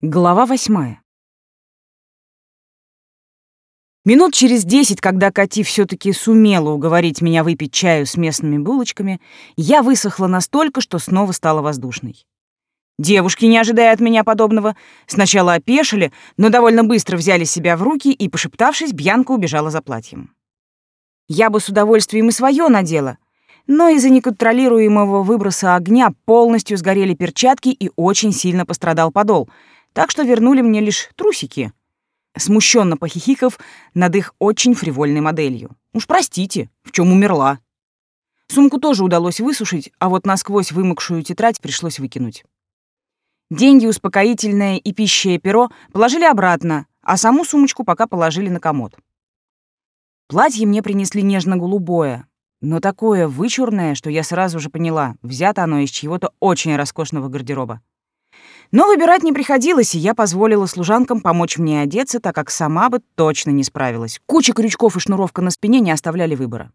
Глава восьмая. Минут через десять, когда Кати все таки сумела уговорить меня выпить чаю с местными булочками, я высохла настолько, что снова стала воздушной. Девушки, не ожидая от меня подобного, сначала опешили, но довольно быстро взяли себя в руки и, пошептавшись, Бьянка убежала за платьем. Я бы с удовольствием и свое надела, но из-за неконтролируемого выброса огня полностью сгорели перчатки и очень сильно пострадал подол — так что вернули мне лишь трусики, смущенно похихиков над их очень фривольной моделью. Уж простите, в чем умерла. Сумку тоже удалось высушить, а вот насквозь вымокшую тетрадь пришлось выкинуть. Деньги, успокоительное и пищее перо положили обратно, а саму сумочку пока положили на комод. Платье мне принесли нежно-голубое, но такое вычурное, что я сразу же поняла, взято оно из чьего-то очень роскошного гардероба. Но выбирать не приходилось, и я позволила служанкам помочь мне одеться, так как сама бы точно не справилась. Куча крючков и шнуровка на спине не оставляли выбора.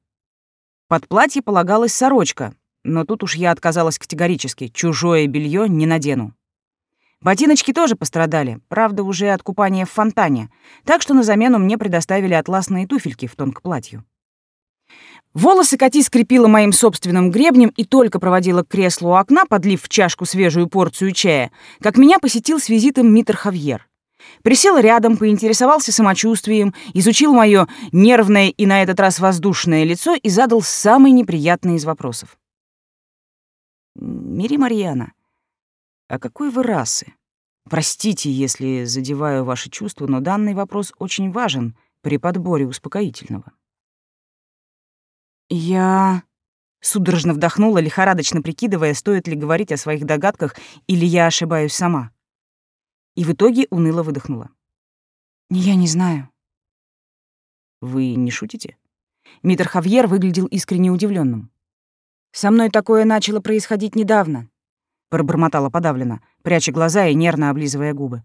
Под платье полагалась сорочка, но тут уж я отказалась категорически, чужое белье не надену. Ботиночки тоже пострадали, правда, уже от купания в фонтане, так что на замену мне предоставили атласные туфельки в тон к платью. Волосы Кати скрепила моим собственным гребнем и только проводила к креслу у окна, подлив в чашку свежую порцию чая, как меня посетил с визитом Митр Хавьер. Присел рядом, поинтересовался самочувствием, изучил мое нервное и на этот раз воздушное лицо и задал самый неприятный из вопросов. «Мири Марьяна, а какой вы расы? Простите, если задеваю ваши чувства, но данный вопрос очень важен при подборе успокоительного». «Я...» Судорожно вдохнула, лихорадочно прикидывая, стоит ли говорить о своих догадках или я ошибаюсь сама. И в итоге уныло выдохнула. «Я не знаю». «Вы не шутите?» Митр Хавьер выглядел искренне удивленным. «Со мной такое начало происходить недавно», — пробормотала подавленно, пряча глаза и нервно облизывая губы.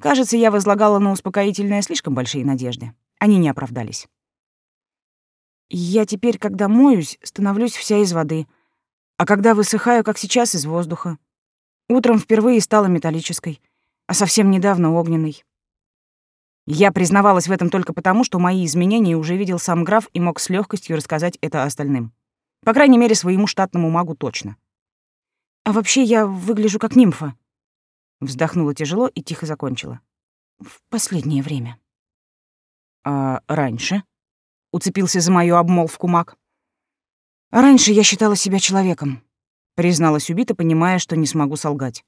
«Кажется, я возлагала на успокоительное слишком большие надежды. Они не оправдались». Я теперь, когда моюсь, становлюсь вся из воды, а когда высыхаю, как сейчас, из воздуха. Утром впервые стала металлической, а совсем недавно огненной. Я признавалась в этом только потому, что мои изменения уже видел сам граф и мог с легкостью рассказать это остальным. По крайней мере, своему штатному магу точно. А вообще я выгляжу как нимфа. Вздохнула тяжело и тихо закончила. В последнее время. А раньше? Уцепился за мою обмолвку маг. «Раньше я считала себя человеком», — призналась убита, понимая, что не смогу солгать.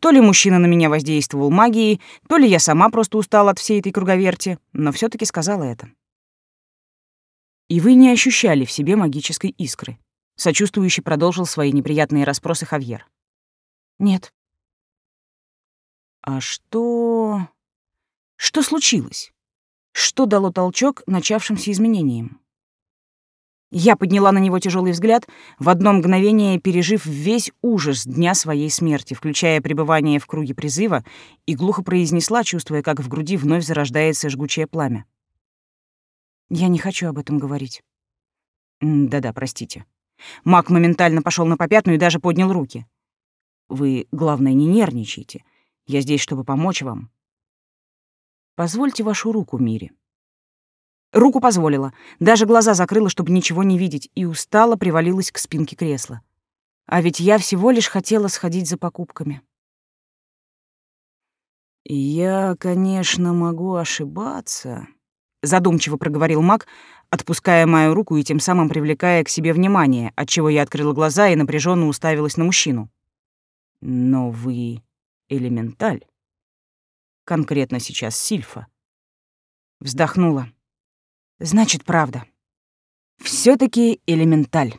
То ли мужчина на меня воздействовал магией, то ли я сама просто устала от всей этой круговерти, но все таки сказала это. «И вы не ощущали в себе магической искры?» — сочувствующий продолжил свои неприятные расспросы Хавьер. «Нет». «А что... что случилось?» Что дало толчок начавшимся изменениям? Я подняла на него тяжелый взгляд, в одно мгновение пережив весь ужас дня своей смерти, включая пребывание в круге призыва, и глухо произнесла, чувствуя, как в груди вновь зарождается жгучее пламя. «Я не хочу об этом говорить». «Да-да, простите». Мак моментально пошел на попятную и даже поднял руки. «Вы, главное, не нервничайте. Я здесь, чтобы помочь вам. Позвольте вашу руку, Мире. Руку позволила, даже глаза закрыла, чтобы ничего не видеть, и устало привалилась к спинке кресла. А ведь я всего лишь хотела сходить за покупками. «Я, конечно, могу ошибаться», — задумчиво проговорил маг, отпуская мою руку и тем самым привлекая к себе внимание, отчего я открыла глаза и напряженно уставилась на мужчину. «Но вы элементаль» конкретно сейчас Сильфа. Вздохнула. Значит, правда. все таки элементаль.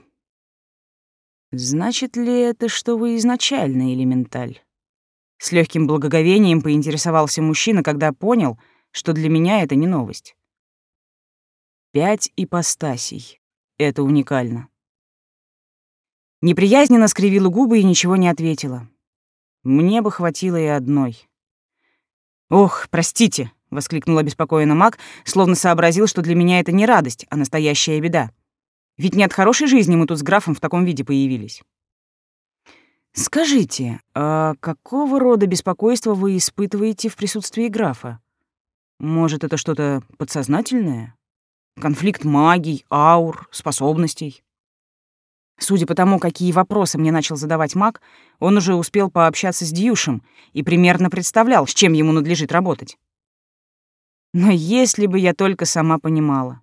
Значит ли это, что вы изначально элементаль? С легким благоговением поинтересовался мужчина, когда понял, что для меня это не новость. Пять ипостасей. Это уникально. Неприязненно скривила губы и ничего не ответила. Мне бы хватило и одной. «Ох, простите!» — воскликнул обеспокоенно маг, словно сообразил, что для меня это не радость, а настоящая беда. Ведь не от хорошей жизни мы тут с графом в таком виде появились. «Скажите, а какого рода беспокойство вы испытываете в присутствии графа? Может, это что-то подсознательное? Конфликт магий, аур, способностей?» Судя по тому, какие вопросы мне начал задавать маг, он уже успел пообщаться с Дьюшем и примерно представлял, с чем ему надлежит работать. Но если бы я только сама понимала.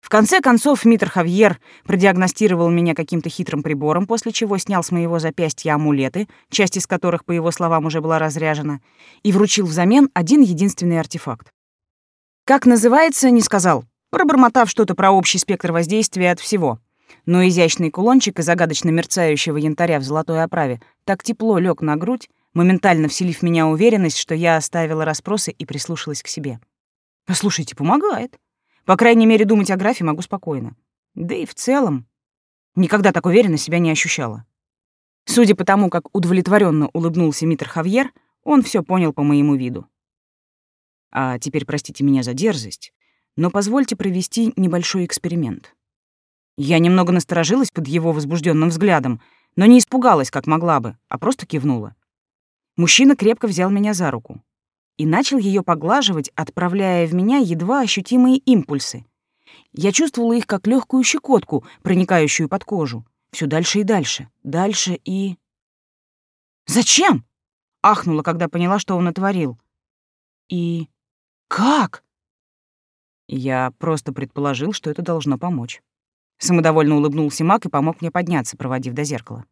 В конце концов, Митр Хавьер продиагностировал меня каким-то хитрым прибором, после чего снял с моего запястья амулеты, часть из которых, по его словам, уже была разряжена, и вручил взамен один единственный артефакт. Как называется, не сказал, пробормотав что-то про общий спектр воздействия от всего. Но изящный кулончик из загадочно мерцающего янтаря в золотой оправе так тепло лег на грудь, моментально вселив в меня уверенность, что я оставила расспросы и прислушалась к себе. «Послушайте, помогает. По крайней мере, думать о графе могу спокойно. Да и в целом, никогда так уверенно себя не ощущала. Судя по тому, как удовлетворенно улыбнулся Митр Хавьер, он все понял по моему виду. А теперь простите меня за дерзость, но позвольте провести небольшой эксперимент. Я немного насторожилась под его возбужденным взглядом, но не испугалась, как могла бы, а просто кивнула. Мужчина крепко взял меня за руку и начал ее поглаживать, отправляя в меня едва ощутимые импульсы. Я чувствовала их как легкую щекотку, проникающую под кожу. Все дальше и дальше, дальше и... «Зачем?» — ахнула, когда поняла, что он натворил. «И как?» Я просто предположил, что это должно помочь. Самодовольно улыбнулся Мак и помог мне подняться, проводив до зеркала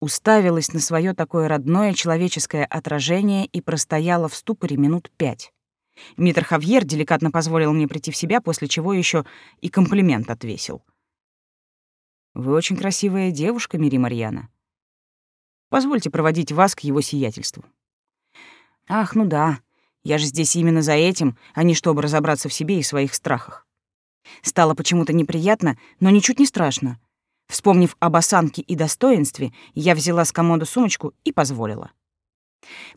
уставилась на свое такое родное человеческое отражение и простояла в ступоре минут пять. Митр Хавьер деликатно позволил мне прийти в себя, после чего еще и комплимент отвесил. «Вы очень красивая девушка, Мири Марьяна. Позвольте проводить вас к его сиятельству». «Ах, ну да, я же здесь именно за этим, а не чтобы разобраться в себе и своих страхах». Стало почему-то неприятно, но ничуть не страшно. Вспомнив об осанке и достоинстве, я взяла с комода сумочку и позволила.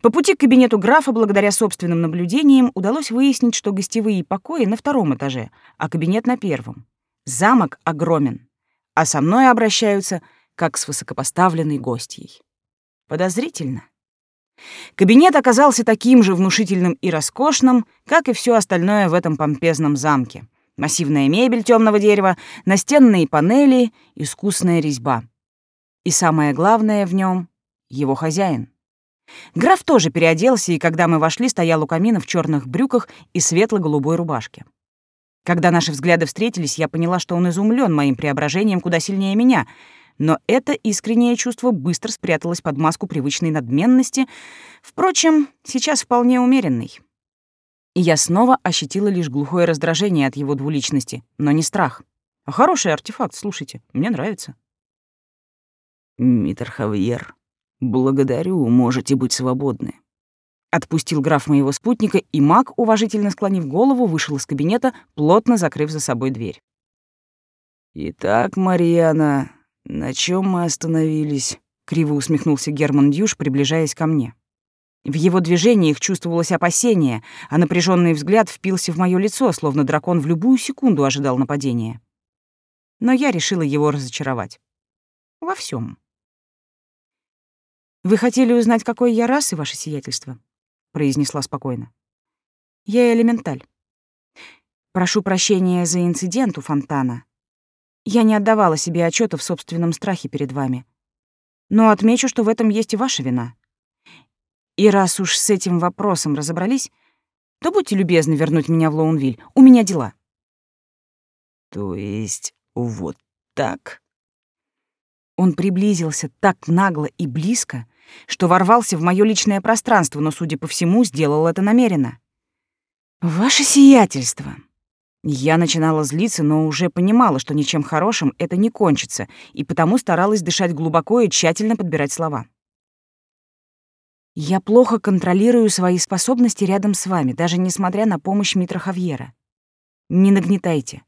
По пути к кабинету графа, благодаря собственным наблюдениям, удалось выяснить, что гостевые покои на втором этаже, а кабинет на первом. Замок огромен, а со мной обращаются как с высокопоставленной гостьей. Подозрительно. Кабинет оказался таким же внушительным и роскошным, как и все остальное в этом помпезном замке. Массивная мебель темного дерева, настенные панели, искусная резьба. И самое главное в нем — его хозяин. Граф тоже переоделся, и когда мы вошли, стоял у камина в черных брюках и светло-голубой рубашке. Когда наши взгляды встретились, я поняла, что он изумлен моим преображением куда сильнее меня, но это искреннее чувство быстро спряталось под маску привычной надменности, впрочем, сейчас вполне умеренной. И я снова ощутила лишь глухое раздражение от его двуличности, но не страх. А хороший артефакт, слушайте, мне нравится. «Митр Хавьер, благодарю, можете быть свободны». Отпустил граф моего спутника, и маг, уважительно склонив голову, вышел из кабинета, плотно закрыв за собой дверь. «Итак, Марьяна, на чем мы остановились?» — криво усмехнулся Герман Дюш, приближаясь ко мне. В его движениях чувствовалось опасение, а напряженный взгляд впился в мое лицо, словно дракон в любую секунду ожидал нападения. Но я решила его разочаровать. Во всем. «Вы хотели узнать, какой я расы, ваше сиятельство?» — произнесла спокойно. «Я элементаль. Прошу прощения за инцидент у фонтана. Я не отдавала себе отчета в собственном страхе перед вами. Но отмечу, что в этом есть и ваша вина. И раз уж с этим вопросом разобрались, то будьте любезны вернуть меня в Лоунвиль. У меня дела. То есть вот так? Он приблизился так нагло и близко, что ворвался в моё личное пространство, но, судя по всему, сделал это намеренно. «Ваше сиятельство!» Я начинала злиться, но уже понимала, что ничем хорошим это не кончится, и потому старалась дышать глубоко и тщательно подбирать слова. Я плохо контролирую свои способности рядом с вами, даже несмотря на помощь Митра Хавьера. Не нагнетайте.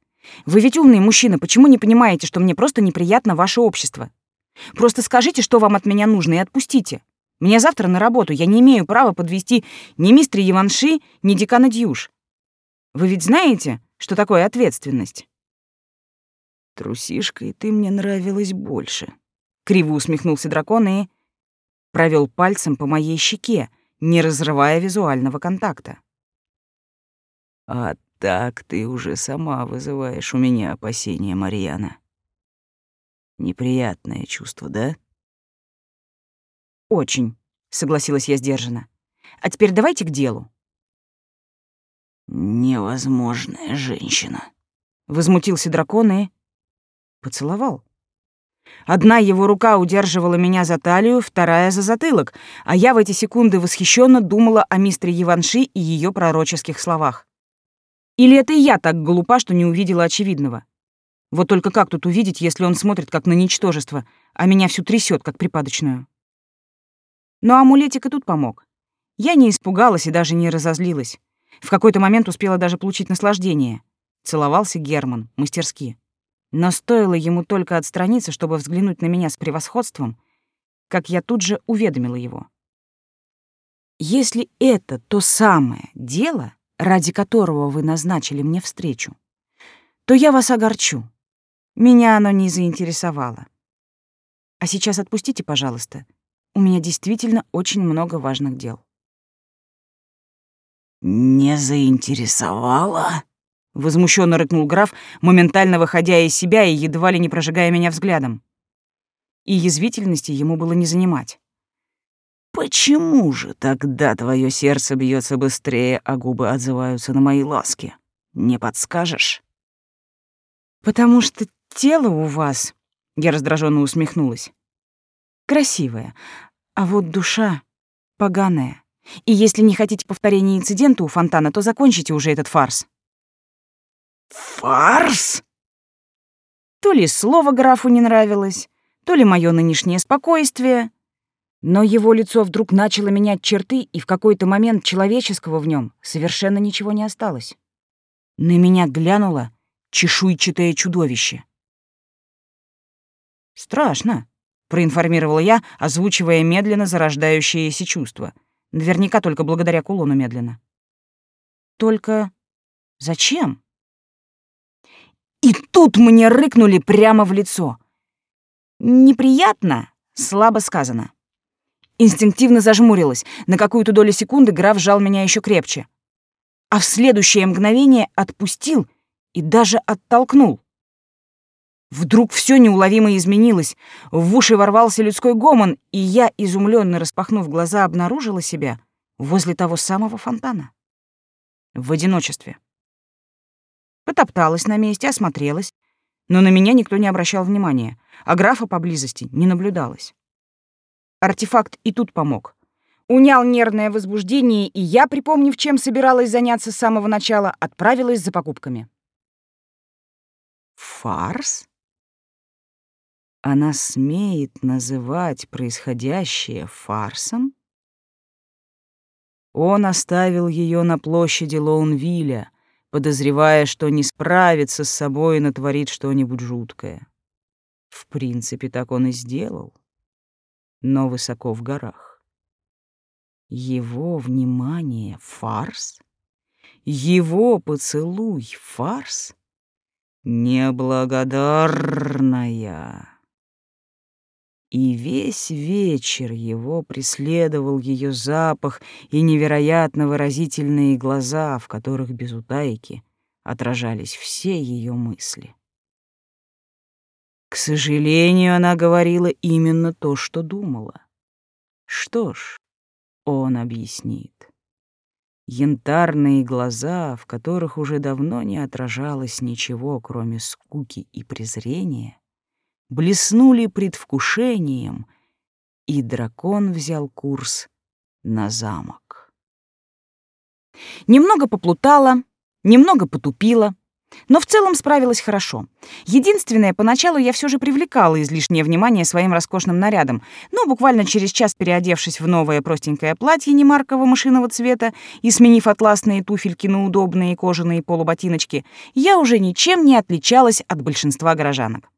Вы ведь умный мужчина, почему не понимаете, что мне просто неприятно ваше общество? Просто скажите, что вам от меня нужно, и отпустите. Мне завтра на работу, я не имею права подвести ни мистера Еванши, ни декана Дьюш. Вы ведь знаете, что такое ответственность? Трусишкой ты мне нравилась больше, Криво усмехнулся дракон и провел пальцем по моей щеке, не разрывая визуального контакта. «А так ты уже сама вызываешь у меня опасения, Марьяна. Неприятное чувство, да?» «Очень», — согласилась я сдержанно. «А теперь давайте к делу». «Невозможная женщина», — возмутился дракон и... поцеловал. Одна его рука удерживала меня за талию, вторая — за затылок, а я в эти секунды восхищенно думала о мистере Еванши и ее пророческих словах. Или это я так глупа, что не увидела очевидного? Вот только как тут увидеть, если он смотрит как на ничтожество, а меня всю трясет, как припадочную? Но амулетик и тут помог. Я не испугалась и даже не разозлилась. В какой-то момент успела даже получить наслаждение. Целовался Герман, мастерски. Но стоило ему только отстраниться, чтобы взглянуть на меня с превосходством, как я тут же уведомила его. Если это то самое дело, ради которого вы назначили мне встречу, то я вас огорчу. Меня оно не заинтересовало. А сейчас отпустите, пожалуйста. У меня действительно очень много важных дел. «Не заинтересовало?» — возмущенно рыкнул граф, моментально выходя из себя и едва ли не прожигая меня взглядом. И язвительности ему было не занимать. Почему же тогда твое сердце бьется быстрее, а губы отзываются на мои ласки? Не подскажешь? Потому что тело у вас, я раздраженно усмехнулась, красивое, а вот душа поганая. И если не хотите повторения инцидента у фонтана, то закончите уже этот фарс. Фарс? То ли слово графу не нравилось, то ли мое нынешнее спокойствие, но его лицо вдруг начало менять черты, и в какой-то момент человеческого в нем совершенно ничего не осталось. На меня глянуло чешуйчатое чудовище. «Страшно», — проинформировала я, озвучивая медленно зарождающееся чувство. Наверняка только благодаря кулону медленно. «Только зачем?» И тут мне рыкнули прямо в лицо. «Неприятно», слабо сказано. Инстинктивно зажмурилась. На какую-то долю секунды граф сжал меня еще крепче. А в следующее мгновение отпустил и даже оттолкнул. Вдруг все неуловимо изменилось. В уши ворвался людской гомон, и я, изумленно распахнув глаза, обнаружила себя возле того самого фонтана. В одиночестве. Потопталась на месте, осмотрелась, но на меня никто не обращал внимания, а графа поблизости не наблюдалось. Артефакт и тут помог. Унял нервное возбуждение, и я, припомнив, чем собиралась заняться с самого начала, отправилась за покупками. Фарс? Она смеет называть происходящее фарсом? Он оставил ее на площади Лоунвилля, подозревая, что не справится с собой и натворит что-нибудь жуткое. В принципе, так он и сделал но высоко в горах. Его внимание — фарс? Его поцелуй — фарс? Неблагодарная. И весь вечер его преследовал ее запах и невероятно выразительные глаза, в которых без утайки отражались все ее мысли. К сожалению, она говорила именно то, что думала. Что ж, он объяснит. Янтарные глаза, в которых уже давно не отражалось ничего, кроме скуки и презрения, блеснули предвкушением, и дракон взял курс на замок. Немного поплутала, немного потупила, но в целом справилась хорошо. Единственное, поначалу я все же привлекала излишнее внимание своим роскошным нарядом, но буквально через час переодевшись в новое простенькое платье немаркого машинного цвета и сменив атласные туфельки на удобные кожаные полуботиночки, я уже ничем не отличалась от большинства горожанок.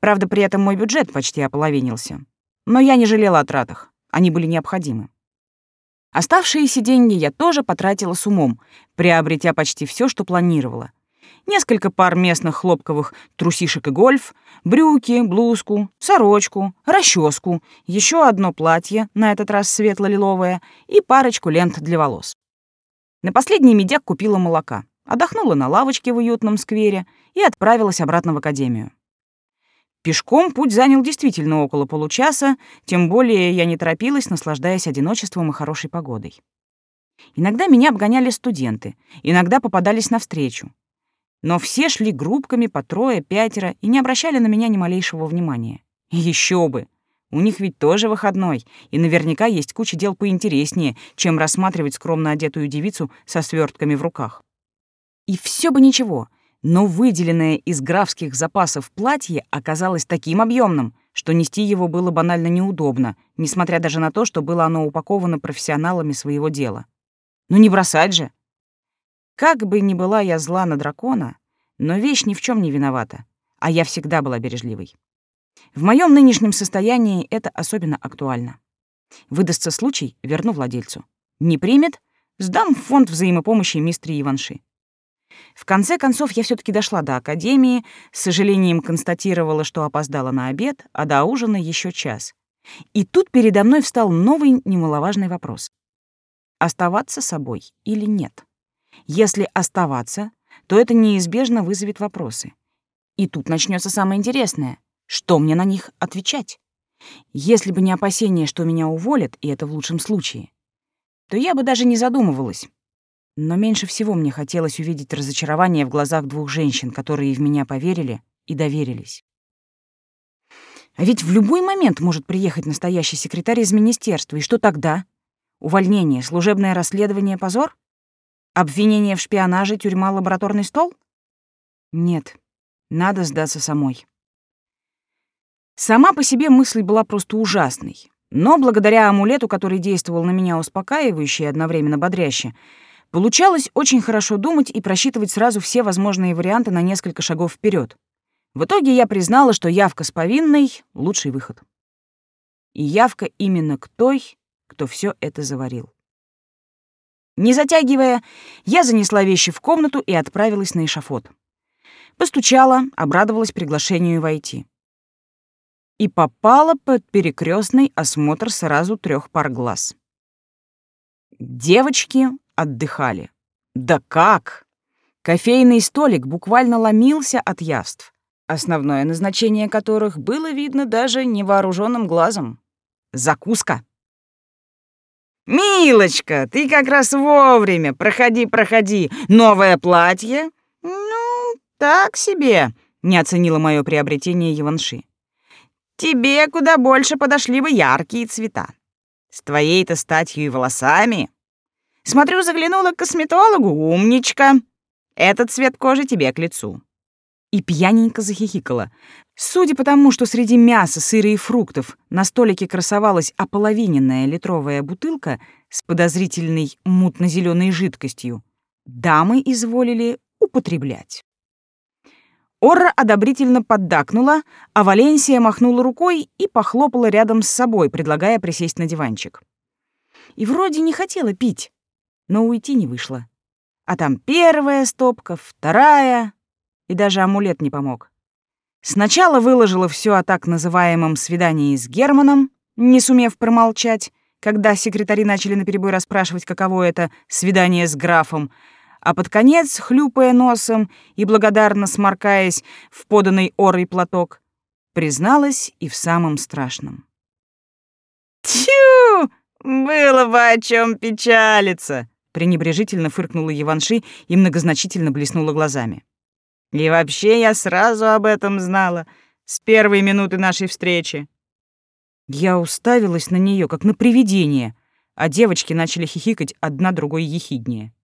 Правда, при этом мой бюджет почти ополовинился. Но я не жалела о тратах, они были необходимы. Оставшиеся деньги я тоже потратила с умом, приобретя почти все, что планировала. несколько пар местных хлопковых трусишек и гольф, брюки, блузку, сорочку, расческу, еще одно платье, на этот раз светло-лиловое, и парочку лент для волос. На последний медяк купила молока, отдохнула на лавочке в уютном сквере и отправилась обратно в академию. Пешком путь занял действительно около получаса, тем более я не торопилась, наслаждаясь одиночеством и хорошей погодой. Иногда меня обгоняли студенты, иногда попадались навстречу. Но все шли группками по трое, пятеро и не обращали на меня ни малейшего внимания. Еще бы! У них ведь тоже выходной, и наверняка есть куча дел поинтереснее, чем рассматривать скромно одетую девицу со свертками в руках. И все бы ничего, но выделенное из графских запасов платье оказалось таким объемным, что нести его было банально неудобно, несмотря даже на то, что было оно упаковано профессионалами своего дела. Ну не бросать же. Как бы ни была я зла на дракона, но вещь ни в чем не виновата, а я всегда была бережливой. В моем нынешнем состоянии это особенно актуально. Выдастся случай — верну владельцу. Не примет — сдам фонд взаимопомощи мистери Иванши. В конце концов, я все таки дошла до академии, с сожалением констатировала, что опоздала на обед, а до ужина еще час. И тут передо мной встал новый немаловажный вопрос. Оставаться собой или нет? Если оставаться, то это неизбежно вызовет вопросы. И тут начнется самое интересное. Что мне на них отвечать? Если бы не опасение, что меня уволят, и это в лучшем случае, то я бы даже не задумывалась. Но меньше всего мне хотелось увидеть разочарование в глазах двух женщин, которые в меня поверили и доверились. А ведь в любой момент может приехать настоящий секретарь из министерства, и что тогда? Увольнение, служебное расследование, позор? Обвинение в шпионаже, тюрьма, лабораторный стол? Нет, надо сдаться самой. Сама по себе мысль была просто ужасной. Но благодаря амулету, который действовал на меня успокаивающе и одновременно бодряще, Получалось очень хорошо думать и просчитывать сразу все возможные варианты на несколько шагов вперед. В итоге я признала, что явка с повинной — лучший выход. И явка именно к той, кто все это заварил. Не затягивая, я занесла вещи в комнату и отправилась на эшафот. Постучала, обрадовалась приглашению войти. И попала под перекрестный осмотр сразу трех пар глаз. Девочки отдыхали. Да как! Кофейный столик буквально ломился от яств, основное назначение которых было видно даже невооруженным глазом. Закуска. «Милочка, ты как раз вовремя. Проходи, проходи. Новое платье?» «Ну, так себе», — не оценила мое приобретение Еванши. «Тебе куда больше подошли бы яркие цвета. С твоей-то статью и волосами Смотрю, заглянула к косметологу, умничка. Этот цвет кожи тебе к лицу. И пьяненько захихикала. Судя по тому, что среди мяса, сыра и фруктов на столике красовалась ополовиненная литровая бутылка с подозрительной мутно зеленой жидкостью, дамы изволили употреблять. Орра одобрительно поддакнула, а Валенсия махнула рукой и похлопала рядом с собой, предлагая присесть на диванчик. И вроде не хотела пить, но уйти не вышло. А там первая стопка, вторая, и даже амулет не помог. Сначала выложила все о так называемом свидании с Германом, не сумев промолчать, когда секретари начали наперебой расспрашивать, каково это свидание с графом, а под конец, хлюпая носом и благодарно сморкаясь в поданный орой платок, призналась и в самом страшном. «Тю! Было бы о чем печалиться!» Пренебрежительно фыркнула Еванши и многозначительно блеснула глазами. И вообще я сразу об этом знала с первой минуты нашей встречи. Я уставилась на нее как на привидение, а девочки начали хихикать одна другой ехиднее.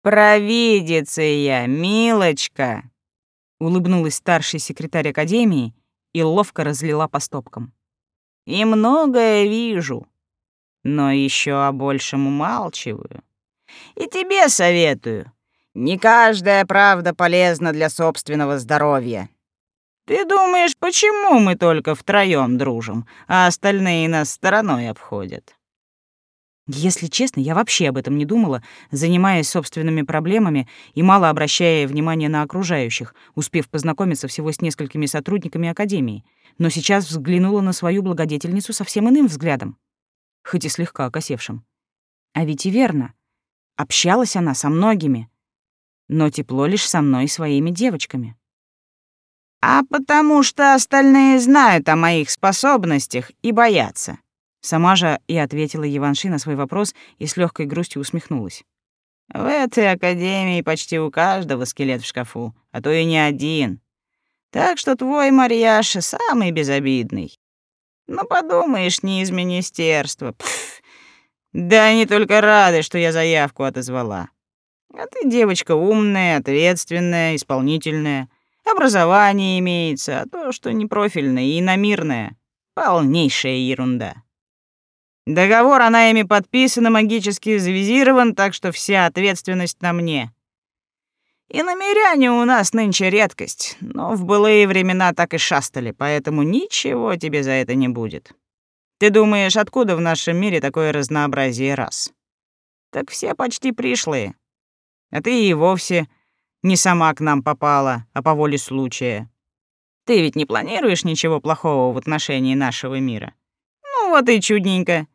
«Провидица я, милочка!» — улыбнулась старший секретарь академии и ловко разлила по стопкам. «И многое вижу, но еще о большем умалчиваю. И тебе советую. Не каждая правда полезна для собственного здоровья. Ты думаешь, почему мы только втроем дружим, а остальные нас стороной обходят? Если честно, я вообще об этом не думала, занимаясь собственными проблемами и мало обращая внимания на окружающих, успев познакомиться всего с несколькими сотрудниками Академии, но сейчас взглянула на свою благодетельницу совсем иным взглядом, хоть и слегка окосевшим. А ведь и верно. Общалась она со многими, но тепло лишь со мной и своими девочками. «А потому что остальные знают о моих способностях и боятся», Сама же и ответила Еванши на свой вопрос и с легкой грустью усмехнулась. «В этой академии почти у каждого скелет в шкафу, а то и не один. Так что твой Марьяша самый безобидный. Ну, подумаешь, не из министерства. Пф. Да они только рады, что я заявку отозвала. А ты девочка умная, ответственная, исполнительная. Образование имеется, а то, что непрофильное и иномирное — полнейшая ерунда. Договор она ими подписан магически завизирован, так что вся ответственность на мне. И намеряне у нас нынче редкость, но в былые времена так и шастали, поэтому ничего тебе за это не будет. Ты думаешь, откуда в нашем мире такое разнообразие рас? Так все почти пришлые. А ты и вовсе не сама к нам попала, а по воле случая. Ты ведь не планируешь ничего плохого в отношении нашего мира? Ну вот и чудненько.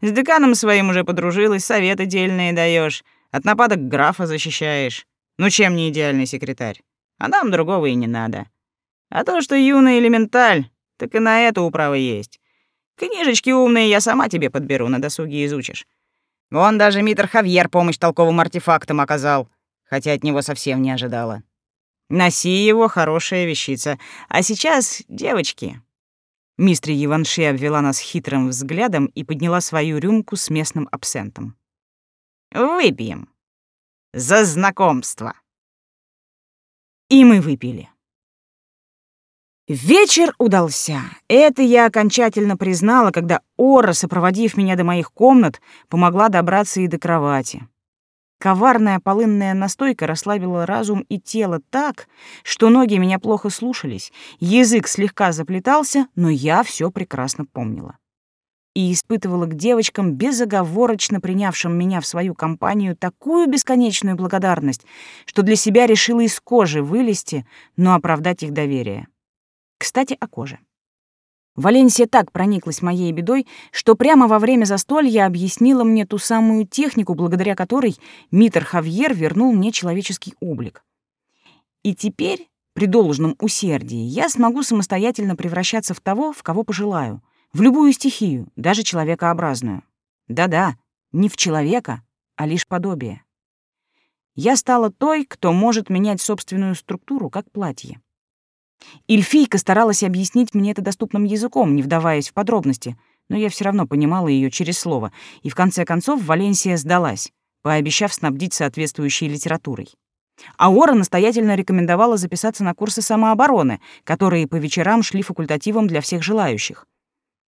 С деканом своим уже подружилась, советы дельные даешь, от нападок графа защищаешь. Ну чем не идеальный секретарь? А нам другого и не надо. А то, что юный элементаль, так и на это управа есть. Книжечки умные я сама тебе подберу, на досуге изучишь. Вон даже Митр Хавьер помощь толковым артефактам оказал, хотя от него совсем не ожидала. Носи его, хорошая вещица. А сейчас, девочки, Мистер Иванши обвела нас хитрым взглядом и подняла свою рюмку с местным абсентом. «Выпьем. За знакомство». И мы выпили. Вечер удался. Это я окончательно признала, когда Ора, сопроводив меня до моих комнат, помогла добраться и до кровати. Коварная полынная настойка расслабила разум и тело так, что ноги меня плохо слушались, язык слегка заплетался, но я все прекрасно помнила. И испытывала к девочкам, безоговорочно принявшим меня в свою компанию, такую бесконечную благодарность, что для себя решила из кожи вылезти, но оправдать их доверие. Кстати, о коже. Валенсия так прониклась моей бедой, что прямо во время застолья объяснила мне ту самую технику, благодаря которой Митер Хавьер вернул мне человеческий облик. И теперь, при должном усердии, я смогу самостоятельно превращаться в того, в кого пожелаю, в любую стихию, даже человекообразную. Да-да, не в человека, а лишь подобие. Я стала той, кто может менять собственную структуру, как платье. Ильфийка старалась объяснить мне это доступным языком, не вдаваясь в подробности, но я все равно понимала ее через слово, и в конце концов Валенсия сдалась, пообещав снабдить соответствующей литературой. Аора настоятельно рекомендовала записаться на курсы самообороны, которые по вечерам шли факультативом для всех желающих.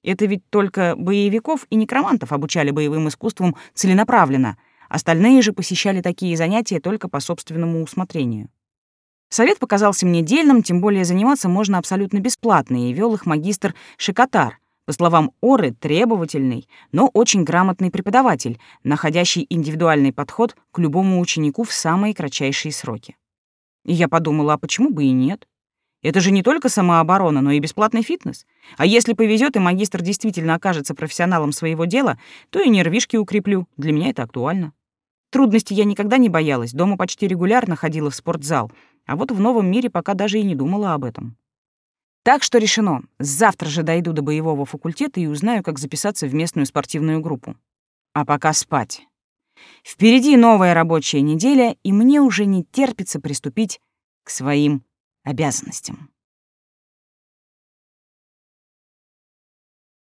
Это ведь только боевиков и некромантов обучали боевым искусствам целенаправленно, остальные же посещали такие занятия только по собственному усмотрению. Совет показался мне дельным, тем более заниматься можно абсолютно бесплатно, и вел их магистр Шикотар, по словам Оры, требовательный, но очень грамотный преподаватель, находящий индивидуальный подход к любому ученику в самые кратчайшие сроки. И я подумала, а почему бы и нет? Это же не только самооборона, но и бесплатный фитнес. А если повезет и магистр действительно окажется профессионалом своего дела, то и нервишки укреплю. Для меня это актуально. Трудностей я никогда не боялась, дома почти регулярно ходила в спортзал — а вот в новом мире пока даже и не думала об этом. Так что решено. Завтра же дойду до боевого факультета и узнаю, как записаться в местную спортивную группу. А пока спать. Впереди новая рабочая неделя, и мне уже не терпится приступить к своим обязанностям.